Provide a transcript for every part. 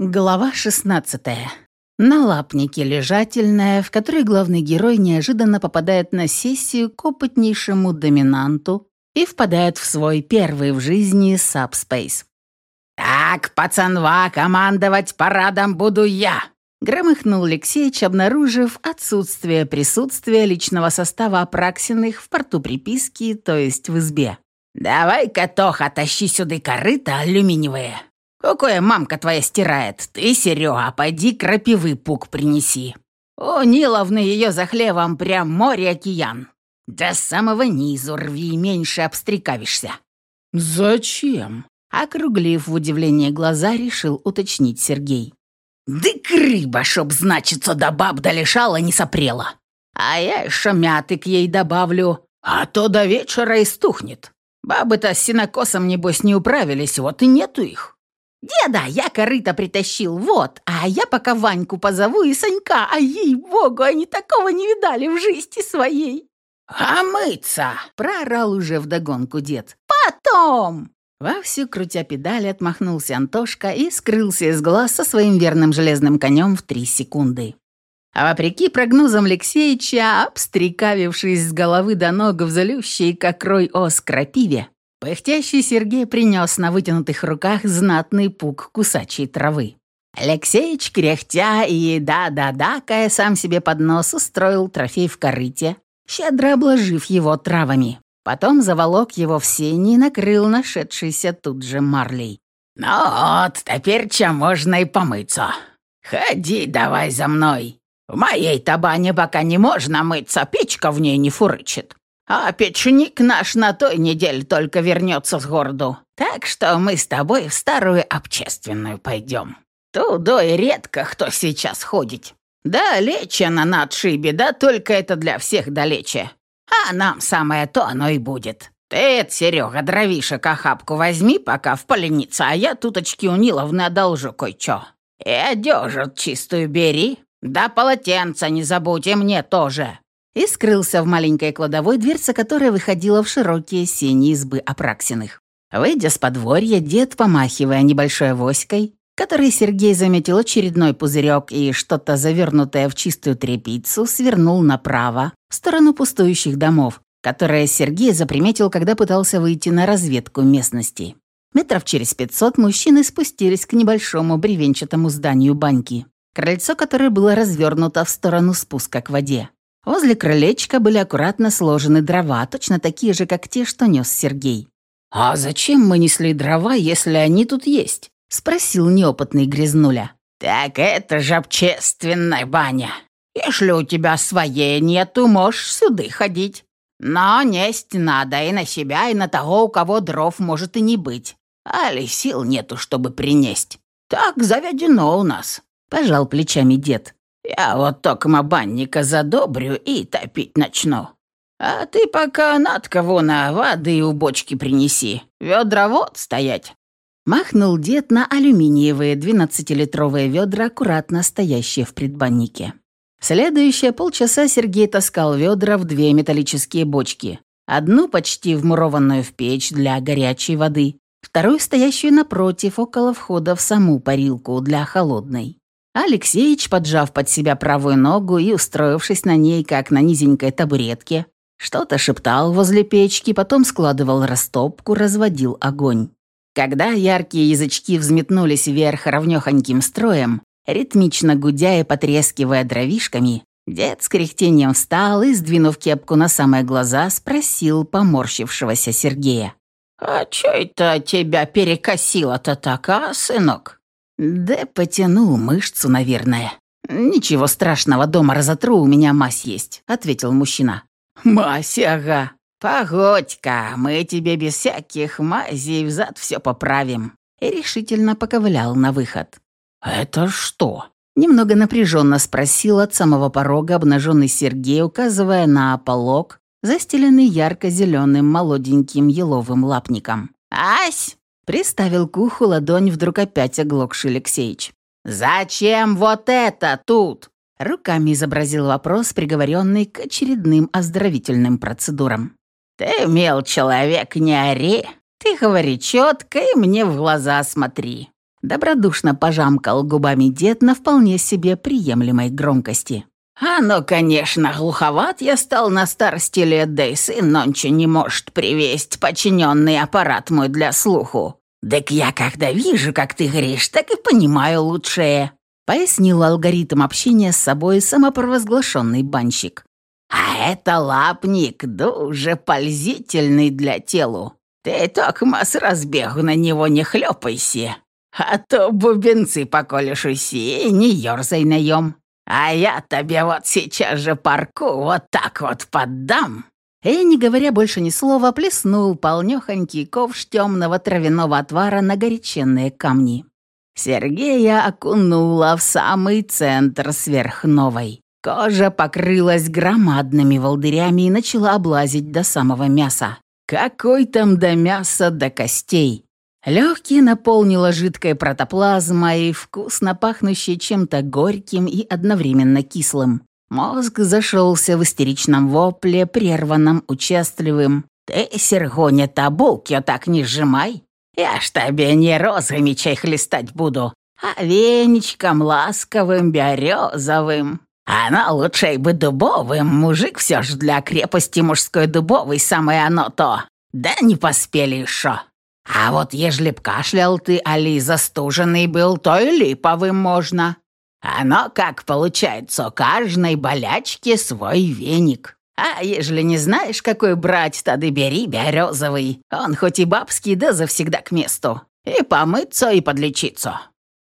Глава 16. На лапнике лежательная, в которой главный герой неожиданно попадает на сессию к опытнейшему доминанту и впадает в свой первый в жизни сабспейс. «Так, пацанва, командовать парадом буду я!» Громыхнул Алексеич, обнаружив отсутствие присутствия личного состава Апраксиных в порту приписки, то есть в избе. «Давай-ка, Тоха, тащи сюда корыто алюминиевые!» «Какое мамка твоя стирает? Ты, Серега, пойди крапивы пук принеси. У Ниловны ее за хлевом прям море-океан. До самого низу рви, меньше обстрекавишься». «Зачем?» Округлив в удивление глаза, решил уточнить Сергей. «Дык рыба, чтоб, значится, до баб долешала не сопрела. А я еще мяты к ей добавлю, а то до вечера и стухнет. Бабы-то с синокосом, небось, не управились, вот и нету их». «Деда, я корыто притащил, вот, а я пока Ваньку позову и Санька, а ей-богу, они такого не видали в жизни своей!» «А мыться!» — проорал уже вдогонку дед. «Потом!» Вовсю крутя педали отмахнулся Антошка и скрылся из глаз со своим верным железным конем в три секунды. А вопреки прогнозам Алексеича, обстрекавившись с головы до ног в залющей, как рой ос крапиве, Пыхтящий Сергей принес на вытянутых руках знатный пук кусачей травы. Алексеич, кряхтя и да-да-да, кая сам себе под нос, устроил трофей в корыте, щедро обложив его травами. Потом заволок его в сени и накрыл нашедшийся тут же марлей. «Ну вот, теперь чем можно и помыться. Ходи давай за мной. В моей табане пока не можно мыться, печка в ней не фурычит. А печник наш на той неделе только вернется с городу. Так что мы с тобой в старую общественную пойдем. Туда и редко кто сейчас ходит. Далече на надшибе, да только это для всех далече. А нам самое то оно и будет. Ты, Серега, дровишек охапку возьми пока в поленице, а я туточки у Ниловны одолжу кое-что. И одежу чистую бери. Да полотенца не забудь, и мне тоже и скрылся в маленькой кладовой, дверца которой выходила в широкие сени избы Апраксиных. Выйдя с подворья, дед, помахивая небольшой авоськой, который Сергей заметил очередной пузырек и что-то завернутое в чистую тряпицу, свернул направо, в сторону пустующих домов, которые Сергей заприметил, когда пытался выйти на разведку местности. Метров через пятьсот мужчины спустились к небольшому бревенчатому зданию баньки, крыльцо которое было развернуто в сторону спуска к воде. Возле крылечка были аккуратно сложены дрова, точно такие же, как те, что нес Сергей. «А зачем мы несли дрова, если они тут есть?» — спросил неопытный Грязнуля. «Так это же общественная баня. Если у тебя своей нету, можешь сюда ходить. Но несть надо и на себя, и на того, у кого дров может и не быть. Али сил нету, чтобы принесть. Так заведено у нас», — пожал плечами дед. Я вот токма банника задобрю и топить начну. А ты пока надка вона воды у бочки принеси. Ведра вот стоять». Махнул дед на алюминиевые 12-литровые ведра, аккуратно стоящие в предбаннике. Следующие полчаса Сергей таскал ведра в две металлические бочки. Одну почти вмурованную в печь для горячей воды, вторую стоящую напротив, около входа в саму парилку для холодной. Алексеич, поджав под себя правую ногу и устроившись на ней, как на низенькой табуретке, что-то шептал возле печки, потом складывал растопку, разводил огонь. Когда яркие язычки взметнулись вверх ровнёхоньким строем, ритмично гудя и потрескивая дровишками, дед с кряхтением встал и, сдвинув кепку на самые глаза, спросил поморщившегося Сергея. «А чё это тебя перекосило-то так, а, сынок?» «Да потянул мышцу, наверное. Ничего страшного, дома разотру, у меня мазь есть», — ответил мужчина. «Мазь, ага. Погодь-ка, мы тебе без всяких мазей взад все поправим». И решительно поковылял на выход. «Это что?» Немного напряженно спросил от самого порога обнаженный Сергей, указывая на полог, застеленный ярко-зеленым молоденьким еловым лапником. «Ась, Приставил к уху ладонь вдруг опять оглохший Алексеич. «Зачем вот это тут?» Руками изобразил вопрос, приговоренный к очередным оздоровительным процедурам. «Ты, мил человек, не ори. Ты говори четко и мне в глаза смотри. Добродушно пожамкал губами дед на вполне себе приемлемой громкости. «А ну, конечно, глуховат я стал на старости лет, да и сын нонче не может привесть подчиненный аппарат мой для слуху. Так я когда вижу, как ты говоришь, так и понимаю лучшее», пояснил алгоритм общения с собой самопровозглашенный банщик. «А это лапник, дуже пользительный для телу. Ты только с разбегу на него не хлёпайся, а то бубенцы поколешь уси и не ёрзай наем. А я тебе вот сейчас же парку вот так вот поддам». И, не говоря больше ни слова, плеснул полнёхонький ковш темного травяного отвара на горяченные камни. Сергея окунула в самый центр сверхновой. Кожа покрылась громадными волдырями и начала облазить до самого мяса. Какой там до мяса, до костей? Легкие наполнила жидкой протоплазмой, вкусно пахнущей чем-то горьким и одновременно кислым. Мозг зашелся в истеричном вопле, прерванном, участливым. «Ты, Сергоня, табулки так не сжимай! Я ж тебе не розами чай хлестать буду, а веничком ласковым, березовым. Оно лучше бы дубовым, мужик все ж для крепости мужской дубовый самое оно то. Да не поспели еще. А вот ежели б кашлял ты, али застуженный был, то и липовым можно. Оно как получается, каждой болячке свой веник. А ежели не знаешь, какой брать, тогда бери березовый. Он хоть и бабский, да завсегда к месту. И помыться, и подлечиться».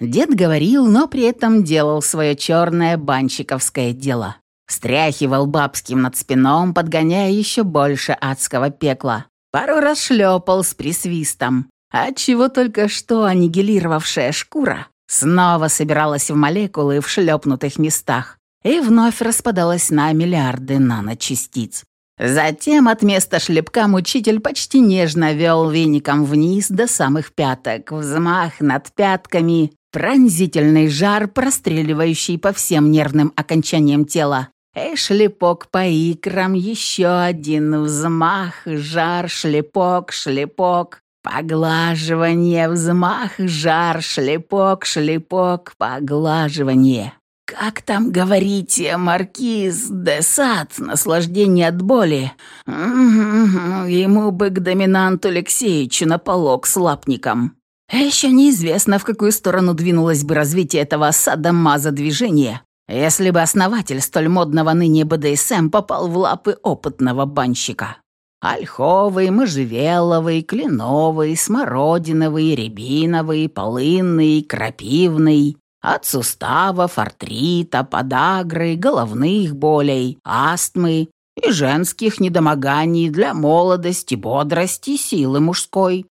Дед говорил, но при этом делал свое черное банщиковское дело. Встряхивал бабским над спином, подгоняя еще больше адского пекла. Пару раз шлепал с присвистом, отчего только что аннигилировавшая шкура снова собиралась в молекулы в шлепнутых местах и вновь распадалась на миллиарды наночастиц. Затем от места шлепка мучитель почти нежно вел веником вниз до самых пяток, взмах над пятками, пронзительный жар, простреливающий по всем нервным окончаниям тела, и шлепок по икрам, еще один взмах, жар, шлепок, шлепок, поглаживание, взмах, жар, шлепок, шлепок, поглаживание. Как там говорите, маркиз де Сад, наслаждение от боли? Ему бы к доминанту Алексеевичу на полок с лапником. Еще неизвестно, в какую сторону двинулось бы развитие этого садомаза движения, если бы основатель столь модного ныне БДСМ попал в лапы опытного банщика. Ольховый, можжевеловый, кленовый, смородиновый, рябиновый, полынный, крапивный, от суставов, артрита, подагры, головных болей, астмы и женских недомоганий для молодости, бодрости, силы мужской,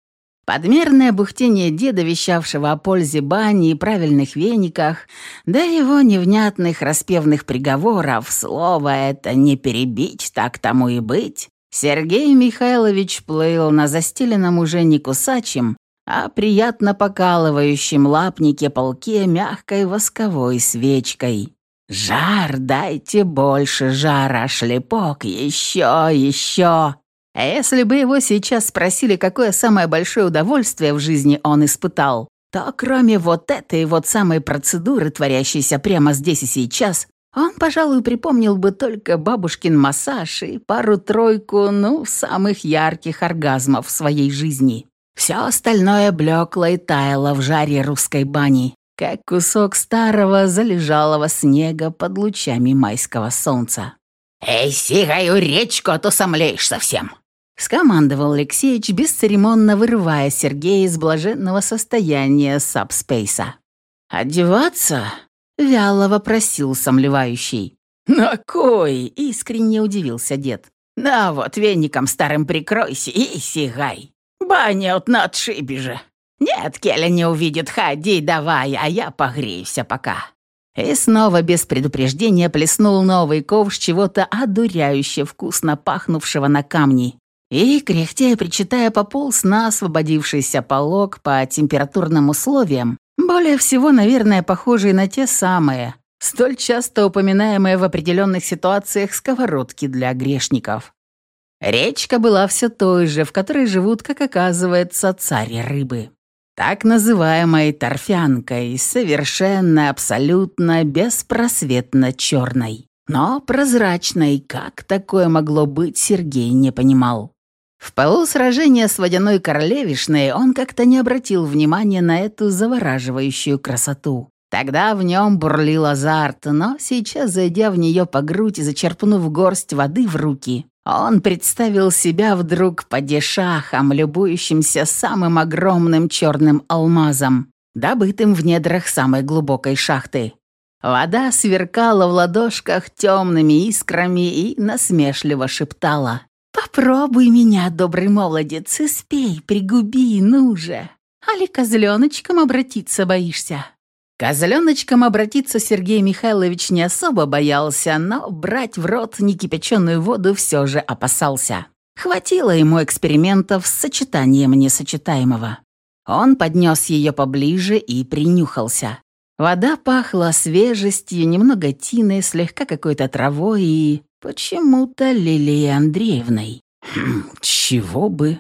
Подмерное бухтение деда, вещавшего о пользе бани и правильных вениках, да его невнятных распевных приговоров, слово это не перебить, так тому и быть, Сергей Михайлович плыл на застеленном уже не кусачем, а приятно покалывающем лапнике полке мягкой восковой свечкой. «Жар, дайте больше жара, шлепок, еще, еще!» А если бы его сейчас спросили, какое самое большое удовольствие в жизни он испытал, то кроме вот этой вот самой процедуры, творящейся прямо здесь и сейчас, он, пожалуй, припомнил бы только бабушкин массаж и пару-тройку, ну, самых ярких оргазмов в своей жизни. Все остальное блекло и таяло в жаре русской бани, как кусок старого залежалого снега под лучами майского солнца. «Эй, сигаю речку, а то сомлеешь совсем!» Скомандовал Алексеич, бесцеремонно вырывая Сергея из блаженного состояния сабспейса. «Одеваться?» — вяло вопросил сомлевающий. «На кой?» — искренне удивился дед. «На вот, веником старым прикройся и сигай. Баня от на отшибе же. Нет, Келя не увидит, ходи давай, а я погреюся пока». И снова без предупреждения плеснул новый ковш чего-то одуряюще вкусно пахнувшего на камни, и, кряхтя и причитая, пополз на освободившийся полог по температурным условиям, более всего, наверное, похожие на те самые, столь часто упоминаемые в определенных ситуациях сковородки для грешников. Речка была все той же, в которой живут, как оказывается, цари рыбы. так называемой торфянкой, совершенно, абсолютно, беспросветно черной. Но прозрачной, как такое могло быть, Сергей не понимал. В полу сражения с водяной королевишной он как-то не обратил внимания на эту завораживающую красоту. Тогда в нем бурлил азарт, но сейчас, зайдя в нее по грудь и зачерпнув горсть воды в руки, он представил себя вдруг падешахом, любующимся самым огромным черным алмазом, добытым в недрах самой глубокой шахты. Вода сверкала в ладошках темными искрами и насмешливо шептала. «Попробуй меня, добрый молодец, и спей, пригуби, ну же! Али козленочком обратиться боишься?» Козленочком обратиться Сергей Михайлович не особо боялся, но брать в рот некипяченую воду все же опасался. Хватило ему экспериментов с сочетанием несочетаемого. Он поднес ее поближе и принюхался. Вода пахла свежестью, немного тиной, слегка какой-то травой и почему-то Лилией Андреевной. Хм, чего бы?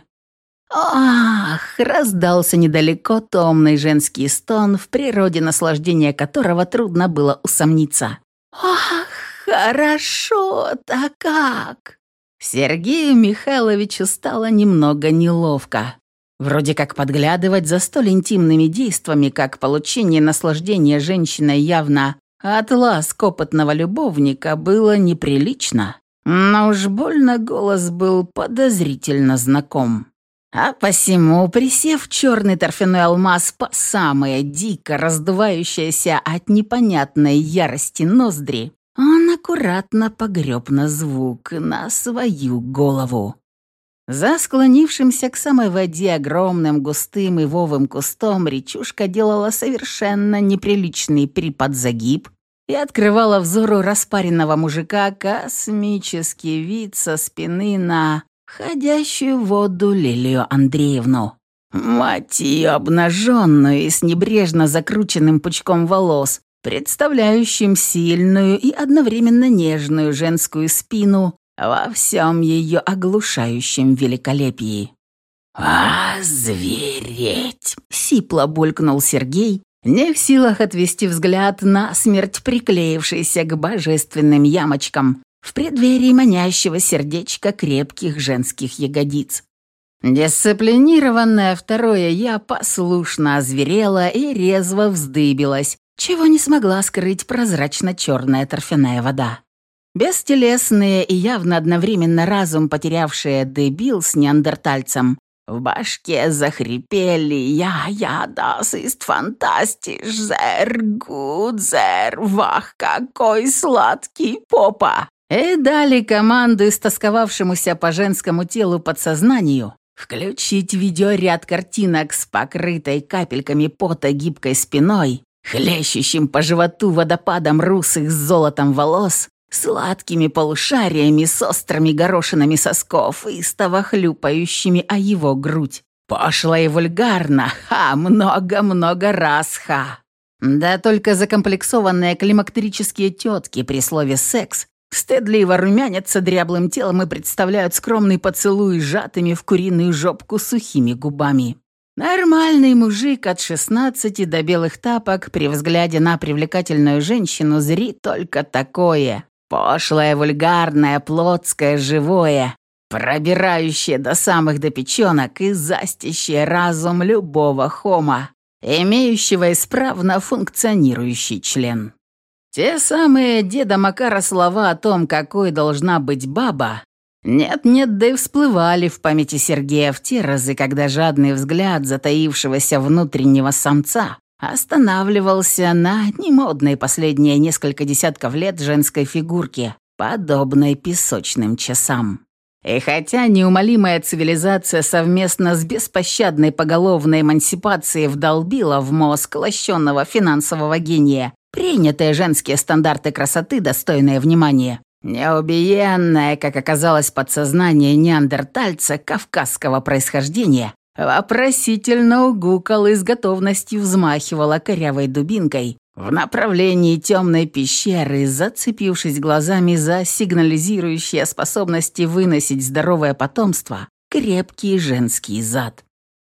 «Ах!» — раздался недалеко томный женский стон, в природе наслаждения которого трудно было усомниться. «Ах, хорошо-то как!» Сергею Михайловичу стало немного неловко. Вроде как подглядывать за столь интимными действиями, как получение наслаждения женщиной явно от ласк опытного любовника, было неприлично. Но уж больно голос был подозрительно знаком. А посему, присев черный торфяной алмаз по самое дико раздувающееся от непонятной ярости ноздри, он аккуратно погреб на звук на свою голову. За склонившимся к самой воде огромным густым и вовым кустом речушка делала совершенно неприличный приподзагиб и открывала взору распаренного мужика космический вид со спины на входящую в воду Лилию Андреевну. Мать ее обнаженную и с небрежно закрученным пучком волос, представляющим сильную и одновременно нежную женскую спину во всем ее оглушающем великолепии. «А, звереть!» — сипло булькнул Сергей, не в силах отвести взгляд на смерть приклеившейся к божественным ямочкам, в преддверии манящего сердечка крепких женских ягодиц. Дисциплинированное второе «я» послушно озверела и резво вздыбилась, чего не смогла скрыть прозрачно-черная торфяная вода. Бестелесные и явно одновременно разум потерявшие дебил с неандертальцем в башке захрипели «Я, я, das ist fantastisch, sehr gut, sehr, вах, какой сладкий попа!» и дали команду истосковавшемуся по женскому телу подсознанию включить видеоряд картинок с покрытой капельками пота гибкой спиной, хлещущим по животу водопадом русых с золотом волос, сладкими полушариями с острыми горошинами сосков, истово хлюпающими о его грудь. Пошло и вульгарно, ха, много-много раз ха. Да только закомплексованные климактерические тетки при слове «секс» Стыдливо румянятся дряблым телом и представляют скромный поцелуй сжатыми в куриную жопку сухими губами. Нормальный мужик от 16 до белых тапок при взгляде на привлекательную женщину зрит только такое. Пошлое, вульгарное, плотское, живое, пробирающее до самых до печенок и застящее разум любого хома, имеющего исправно функционирующий член. Те самые деда Макара слова о том, какой должна быть баба, нет-нет, да и всплывали в памяти Сергея в те разы, когда жадный взгляд затаившегося внутреннего самца останавливался на немодной последние несколько десятков лет женской фигурке, подобной песочным часам. И хотя неумолимая цивилизация совместно с беспощадной поголовной эмансипацией вдолбила в мозг лощенного финансового гения Принятые женские стандарты красоты, достойные внимания. Неубиенное, как оказалось, подсознание неандертальца кавказского происхождения вопросительно угукал и с готовностью взмахивала корявой дубинкой в направлении темной пещеры, зацепившись глазами за сигнализирующие способности выносить здоровое потомство крепкий женский зад.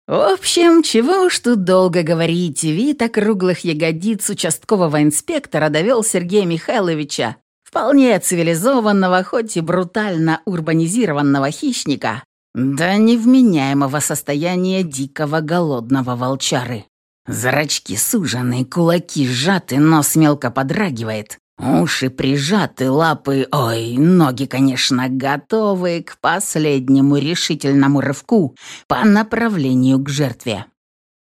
В общем, чего уж тут долго говорить, вид округлых ягодиц участкового инспектора довел Сергея Михайловича, вполне цивилизованного, хоть и брутально урбанизированного хищника, до невменяемого состояния дикого голодного волчары. Зрачки сужены, кулаки сжаты, нос мелко подрагивает, уши прижаты, лапы, ой, ноги, конечно, готовы к последнему решительному рывку по направлению к жертве.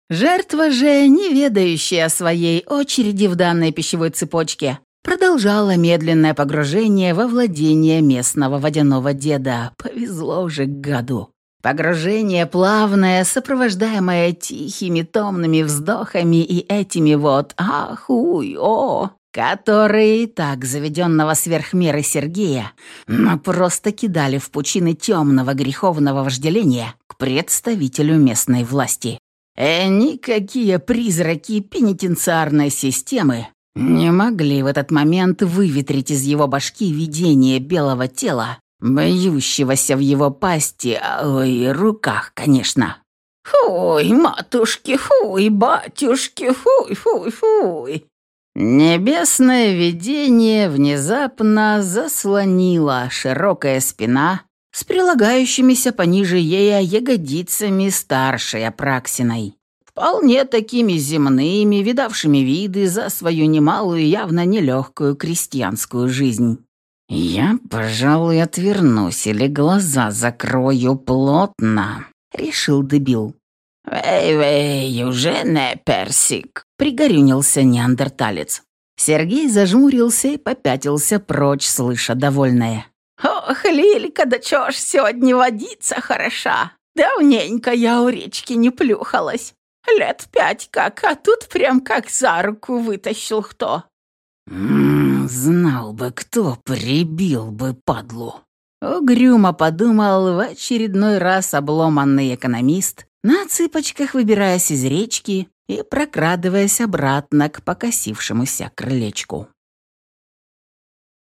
Жертва же, не ведающая о своей очереди в данной пищевой цепочке, продолжала медленное погружение во владение местного водяного деда. Повезло же гаду. Погружение плавное, сопровождаемое тихими томными вздохами и этими вот «ах, уй, о», которые и так заведенного сверх меры Сергея, но просто кидали в пучины темного греховного вожделения к представителю местной власти. И э, никакие призраки пенитенциарной системы не могли в этот момент выветрить из его башки видение белого тела, бьющегося в его пасти, ой, руках, конечно. «Фуй, матушки, фуй, батюшки, фуй, фуй, фуй!» Небесное видение внезапно заслонило широкая спина с прилагающимися пониже ея ягодицами старшей Апраксиной. Вполне такими земными, видавшими виды за свою немалую, явно нелегкую крестьянскую жизнь. «Я, пожалуй, отвернусь или глаза закрою плотно», — решил дебил. «Вей-вей, уже не персик», — пригорюнился неандерталец. Сергей зажмурился и попятился прочь, слыша довольное. «Ох, Лилька, да чё ж сегодня водица хороша! Давненько я у речки не плюхалась. Лет пять как, а тут прям как за руку вытащил кто. «М -м, знал бы кто, прибил бы падлу». Угрюмо подумал в очередной раз обломанный экономист, на цыпочках выбираясь из речки и прокрадываясь обратно к покосившемуся крылечку.